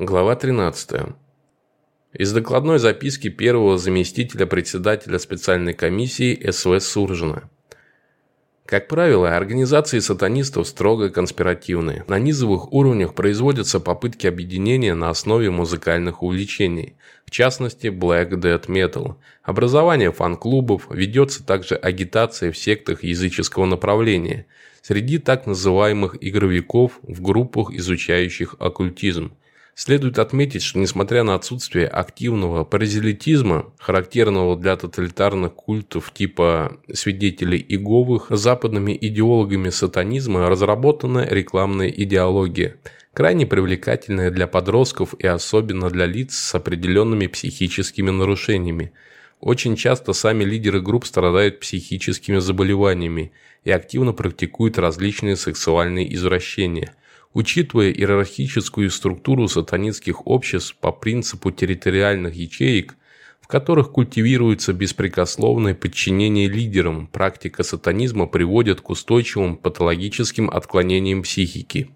Глава 13. Из докладной записки первого заместителя председателя специальной комиссии СВ Суржина. Как правило, организации сатанистов строго конспиративные. На низовых уровнях производятся попытки объединения на основе музыкальных увлечений, в частности Black Death Metal. Образование фан-клубов, ведется также агитация в сектах языческого направления, среди так называемых игровиков в группах, изучающих оккультизм – Следует отметить, что несмотря на отсутствие активного паразелитизма, характерного для тоталитарных культов типа свидетелей Иеговых, западными идеологами сатанизма разработана рекламная идеология, крайне привлекательная для подростков и особенно для лиц с определенными психическими нарушениями. Очень часто сами лидеры групп страдают психическими заболеваниями и активно практикуют различные сексуальные извращения – Учитывая иерархическую структуру сатанинских обществ по принципу территориальных ячеек, в которых культивируется беспрекословное подчинение лидерам, практика сатанизма приводит к устойчивым патологическим отклонениям психики.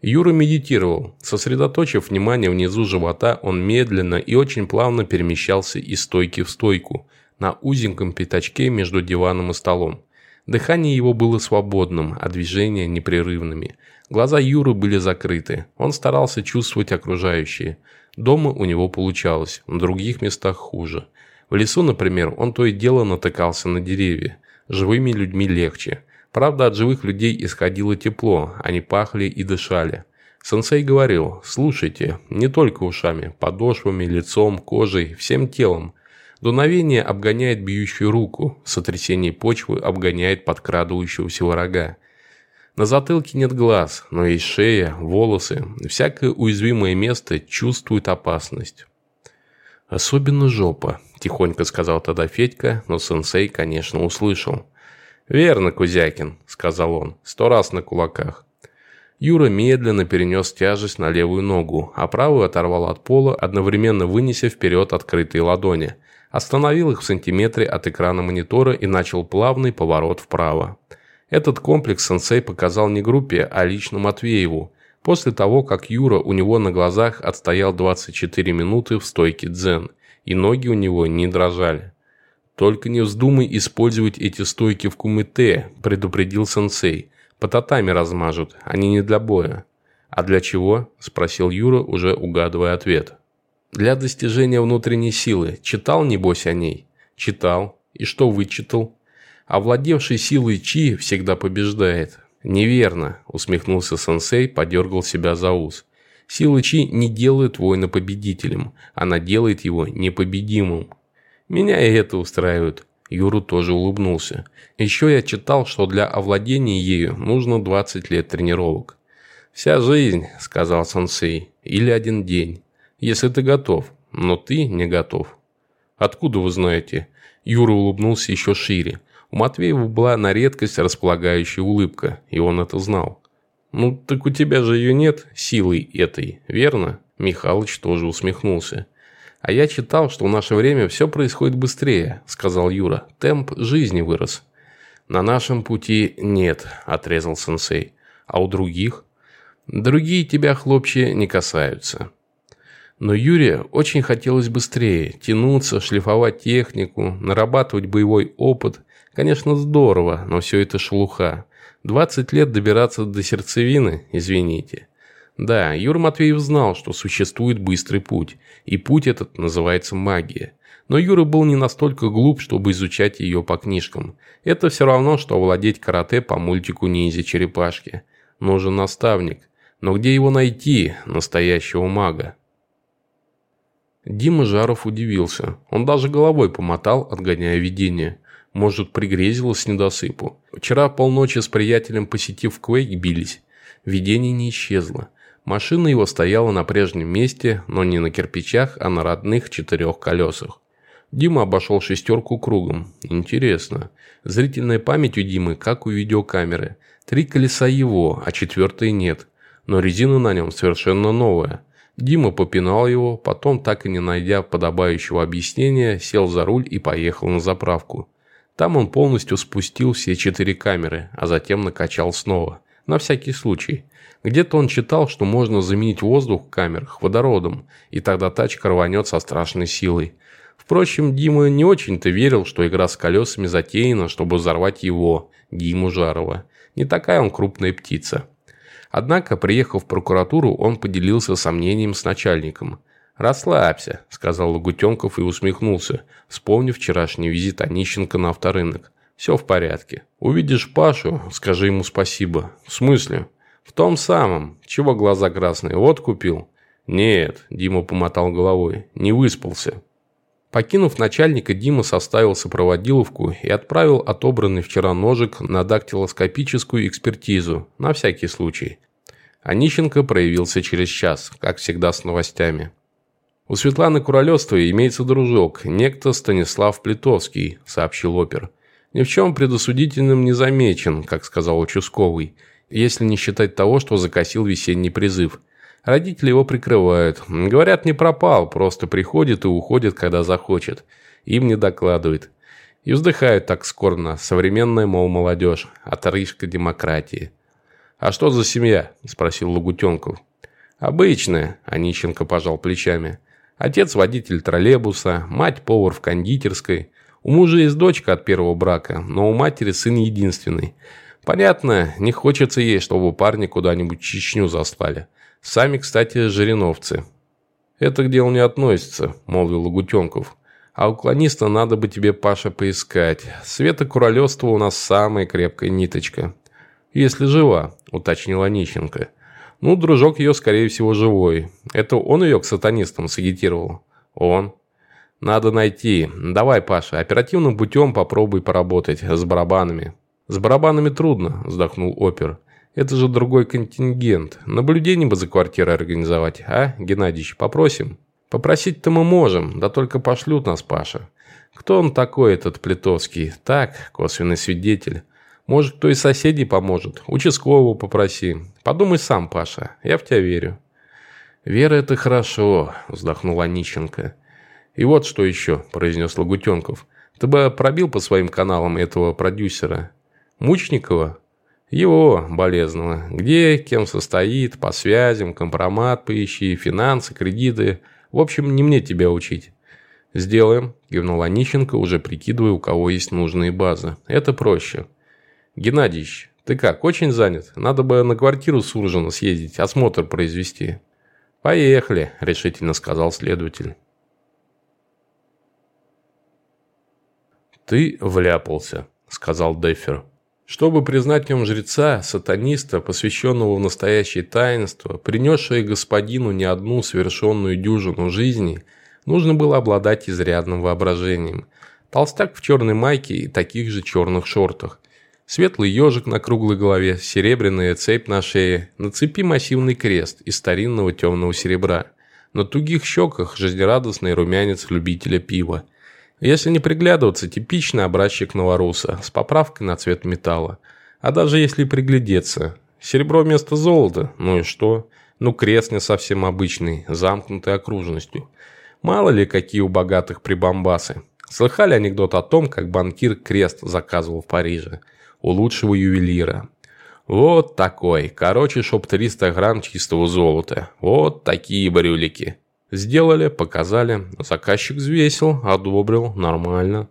Юра медитировал. Сосредоточив внимание внизу живота, он медленно и очень плавно перемещался из стойки в стойку, на узеньком пятачке между диваном и столом. Дыхание его было свободным, а движения непрерывными. Глаза Юры были закрыты. Он старался чувствовать окружающее. Дома у него получалось, в других местах хуже. В лесу, например, он то и дело натыкался на деревья. Живыми людьми легче. Правда, от живых людей исходило тепло, они пахли и дышали. Сенсей говорил, слушайте, не только ушами, подошвами, лицом, кожей, всем телом. Дуновение обгоняет бьющую руку, сотрясение почвы обгоняет подкрадывающегося врага. На затылке нет глаз, но есть шея, волосы. Всякое уязвимое место чувствует опасность. «Особенно жопа», – тихонько сказал тогда Федька, но сенсей, конечно, услышал. «Верно, Кузякин», – сказал он, – «сто раз на кулаках». Юра медленно перенес тяжесть на левую ногу, а правую оторвал от пола, одновременно вынеся вперед открытые ладони – остановил их в сантиметре от экрана монитора и начал плавный поворот вправо. Этот комплекс сенсей показал не группе, а лично Матвееву, после того, как Юра у него на глазах отстоял 24 минуты в стойке дзен, и ноги у него не дрожали. «Только не вздумай использовать эти стойки в кумыте», – предупредил сенсей. «По татами размажут, они не для боя». «А для чего?» – спросил Юра, уже угадывая ответ. Для достижения внутренней силы. Читал, небось, о ней? Читал. И что вычитал? Овладевший силой Чи всегда побеждает. Неверно, усмехнулся сенсей, подергал себя за ус. Сила Чи не делает воина победителем, она делает его непобедимым. Меня и это устраивает. Юру тоже улыбнулся. Еще я читал, что для овладения ею нужно 20 лет тренировок. «Вся жизнь», – сказал сенсей, – «или один день» если ты готов, но ты не готов. Откуда вы знаете? Юра улыбнулся еще шире. У Матвеева была на редкость располагающая улыбка, и он это знал. «Ну, так у тебя же ее нет, силой этой, верно?» Михалыч тоже усмехнулся. «А я читал, что в наше время все происходит быстрее», – сказал Юра. «Темп жизни вырос». «На нашем пути нет», – отрезал сенсей. «А у других?» «Другие тебя, хлопче, не касаются». Но Юре очень хотелось быстрее, тянуться, шлифовать технику, нарабатывать боевой опыт. Конечно, здорово, но все это шелуха. 20 лет добираться до сердцевины, извините. Да, Юр Матвеев знал, что существует быстрый путь, и путь этот называется магия. Но Юра был не настолько глуп, чтобы изучать ее по книжкам. Это все равно, что овладеть карате по мультику ниндзя-черепашки. Нужен наставник. Но где его найти, настоящего мага? Дима Жаров удивился. Он даже головой помотал, отгоняя видение. Может, пригрезилось недосыпу. Вчера полночи с приятелем, посетив Квейк, бились. Видение не исчезло. Машина его стояла на прежнем месте, но не на кирпичах, а на родных четырех колесах. Дима обошел шестерку кругом. Интересно. Зрительная память у Димы, как у видеокамеры. Три колеса его, а четвертое нет. Но резина на нем совершенно новая. Дима попинал его, потом, так и не найдя подобающего объяснения, сел за руль и поехал на заправку. Там он полностью спустил все четыре камеры, а затем накачал снова. На всякий случай. Где-то он читал, что можно заменить воздух в камерах водородом, и тогда тачка рванет со страшной силой. Впрочем, Дима не очень-то верил, что игра с колесами затеяна, чтобы взорвать его, Диму Жарова. Не такая он крупная птица. Однако, приехав в прокуратуру, он поделился сомнением с начальником. «Расслабься», – сказал Лагутенков и усмехнулся, вспомнив вчерашний визит Онищенко на авторынок. «Все в порядке. Увидишь Пашу, скажи ему спасибо». «В смысле?» «В том самом. Чего глаза красные? Вот купил?» «Нет», – Дима помотал головой, – «не выспался». Покинув начальника, Дима составил сопроводиловку и отправил отобранный вчера ножик на дактилоскопическую экспертизу, на всякий случай. Онищенко проявился через час, как всегда с новостями. «У Светланы Куролёстовой имеется дружок, некто Станислав Плитовский», – сообщил опер. «Ни в чем предосудительным не замечен, как сказал участковый, если не считать того, что закосил весенний призыв. Родители его прикрывают. Говорят, не пропал, просто приходит и уходит, когда захочет. Им не докладывает. И вздыхают так скорбно. Современная, мол, молодежь. Отрыжка демократии. «А что за семья?» – спросил Лагутенков. «Обычная», – Онищенко пожал плечами. «Отец водитель троллейбуса, мать повар в кондитерской. У мужа есть дочка от первого брака, но у матери сын единственный. Понятно, не хочется ей, чтобы парни куда-нибудь Чечню заслали. Сами, кстати, жириновцы. Это к делу не относится, молвил Лагутенков. А уклониста надо бы тебе, Паша, поискать. Света Куролёства у нас самая крепкая ниточка. Если жива, уточнила Нищенко. Ну, дружок ее, скорее всего, живой. Это он ее к сатанистам сагитировал? Он. Надо найти. Давай, Паша, оперативным путем попробуй поработать с барабанами. С барабанами трудно, вздохнул опер. Это же другой контингент. Наблюдение бы за квартирой организовать, а, Геннадьевич, попросим? Попросить-то мы можем, да только пошлют нас, Паша. Кто он такой, этот Плитовский? Так, косвенный свидетель. Может, кто из соседей поможет. Участкового попроси. Подумай сам, Паша. Я в тебя верю. Вера – это хорошо, вздохнула Онищенко. И вот что еще, произнес Лагутенков. Ты бы пробил по своим каналам этого продюсера. Мучникова? Его, болезного. Где, кем состоит, по связям, компромат поищи, финансы, кредиты. В общем, не мне тебя учить. «Сделаем», – кивнул Онищенко, уже прикидывая, у кого есть нужные базы. «Это проще». «Геннадьевич, ты как, очень занят? Надо бы на квартиру Суржина съездить, осмотр произвести». «Поехали», – решительно сказал следователь. «Ты вляпался», – сказал Деффер. Чтобы признать в нем жреца, сатаниста, посвященного в настоящее таинство, принесшее господину не одну совершенную дюжину жизней, нужно было обладать изрядным воображением. Толстяк в черной майке и таких же черных шортах. Светлый ежик на круглой голове, серебряная цепь на шее, на цепи массивный крест из старинного темного серебра. На тугих щеках жизнерадостный румянец любителя пива – если не приглядываться, типичный образчик новоруса с поправкой на цвет металла. А даже если приглядеться, серебро вместо золота, ну и что? Ну крест не совсем обычный, замкнутый окружностью. Мало ли какие у богатых прибамбасы. Слыхали анекдот о том, как банкир крест заказывал в Париже? У лучшего ювелира. Вот такой. Короче, чтоб 300 грамм чистого золота. Вот такие брюлики. Сделали, показали. Заказчик взвесил, одобрил, нормально.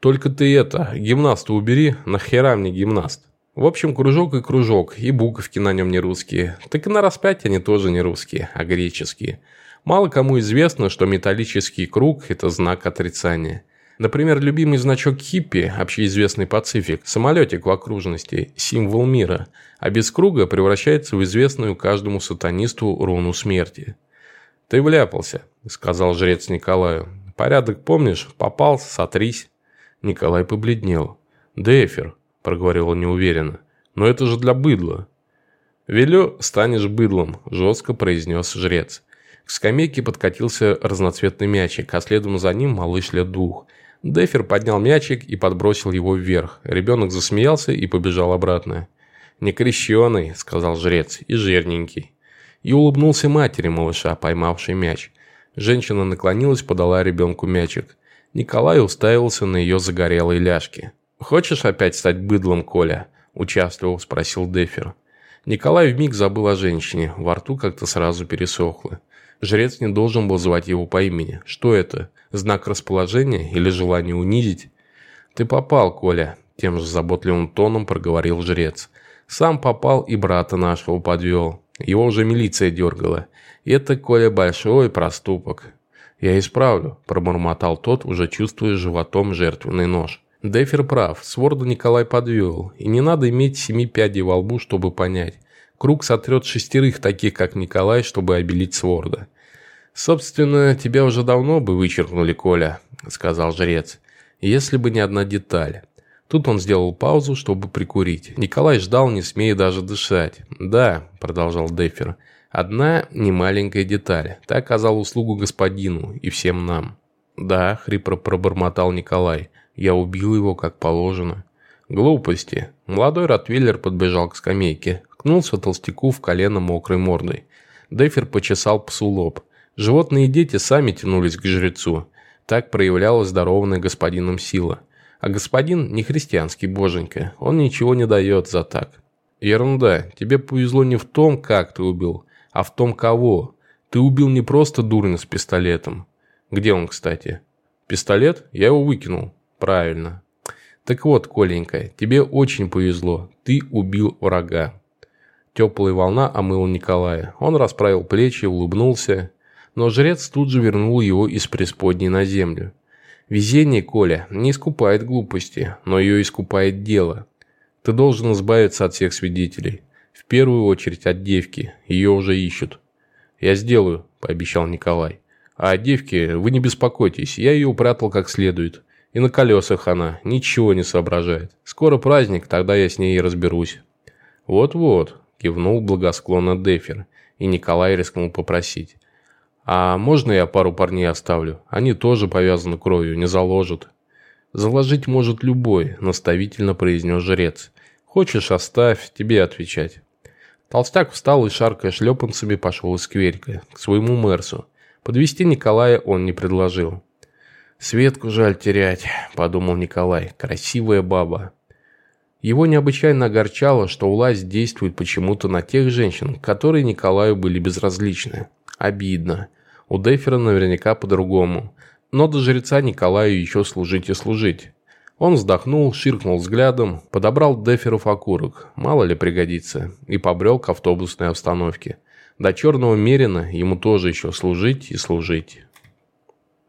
Только ты это, гимнаста убери, нахера мне гимнаст? В общем, кружок и кружок, и буковки на нем не русские. Так и на распятие они тоже не русские, а греческие. Мало кому известно, что металлический круг – это знак отрицания. Например, любимый значок хиппи, общеизвестный Пацифик, самолетик в окружности, символ мира, а без круга превращается в известную каждому сатанисту руну смерти. «Ты вляпался», – сказал жрец Николаю. «Порядок помнишь? Попал, сотрись». Николай побледнел. «Дефер», – проговорил он неуверенно. «Но это же для быдла». «Велю, станешь быдлом», – жестко произнес жрец. К скамейке подкатился разноцветный мячик, а следом за ним малыш лет двух. Дефер поднял мячик и подбросил его вверх. Ребенок засмеялся и побежал обратно. «Не крещеный», – сказал жрец, – «и жирненький» и улыбнулся матери малыша, поймавшей мяч. Женщина наклонилась, подала ребенку мячик. Николай уставился на ее загорелые ляжки. «Хочешь опять стать быдлом, Коля?» – участливо спросил Дефер. Николай вмиг забыл о женщине, во рту как-то сразу пересохло. Жрец не должен был звать его по имени. Что это? Знак расположения или желание унизить? «Ты попал, Коля», – тем же заботливым тоном проговорил жрец. «Сам попал и брата нашего подвел. Его уже милиция дергала. Это, Коля, большой проступок». «Я исправлю», – пробормотал тот, уже чувствуя животом жертвенный нож. Дефер прав, Сворда Николай подвел, и не надо иметь семи пядей во лбу, чтобы понять. Круг сотрет шестерых таких, как Николай, чтобы обелить Сворда. «Собственно, тебя уже давно бы вычеркнули, Коля», – сказал жрец. «Если бы не одна деталь». Тут он сделал паузу, чтобы прикурить. Николай ждал, не смея даже дышать. «Да», – продолжал Дефер, – «одна немаленькая деталь. Ты оказал услугу господину и всем нам». «Да», – хрипро пробормотал Николай, – я убил его, как положено. Глупости. Молодой Ротвейлер подбежал к скамейке, ткнулся толстяку в колено мокрой мордой. Дефер почесал псу лоб. Животные дети сами тянулись к жрецу. Так проявлялась дарованная господином сила. А господин не христианский боженька, он ничего не дает за так. Ерунда, тебе повезло не в том, как ты убил, а в том, кого. Ты убил не просто дурня с пистолетом. Где он, кстати? Пистолет? Я его выкинул. Правильно. Так вот, Коленька, тебе очень повезло. Ты убил врага. Теплая волна омыла Николая. Он расправил плечи, улыбнулся. Но жрец тут же вернул его из преисподней на землю. Везение, Коля, не искупает глупости, но ее искупает дело. Ты должен избавиться от всех свидетелей. В первую очередь от девки. Ее уже ищут. Я сделаю, пообещал Николай. А о девке вы не беспокойтесь, я ее упрятал как следует. И на колесах она, ничего не соображает. Скоро праздник, тогда я с ней и разберусь». «Вот-вот», – кивнул благосклонно Дефер, и Николай рискнул попросить. «А можно я пару парней оставлю? Они тоже повязаны кровью, не заложат». «Заложить может любой», – наставительно произнес жрец. «Хочешь, оставь, тебе отвечать». Толстяк встал и, шаркая шлепанцами, пошел из скверика, к своему Мерсу. Подвести Николая он не предложил. «Светку жаль терять», – подумал Николай. «Красивая баба». Его необычайно огорчало, что власть действует почему-то на тех женщин, которые Николаю были безразличны. Обидно. У Дефера наверняка по-другому. Но до жреца Николаю еще служить и служить. Он вздохнул, ширкнул взглядом, подобрал Деферов окурок, мало ли пригодится, и побрел к автобусной остановке. До черного мерина ему тоже еще служить и служить.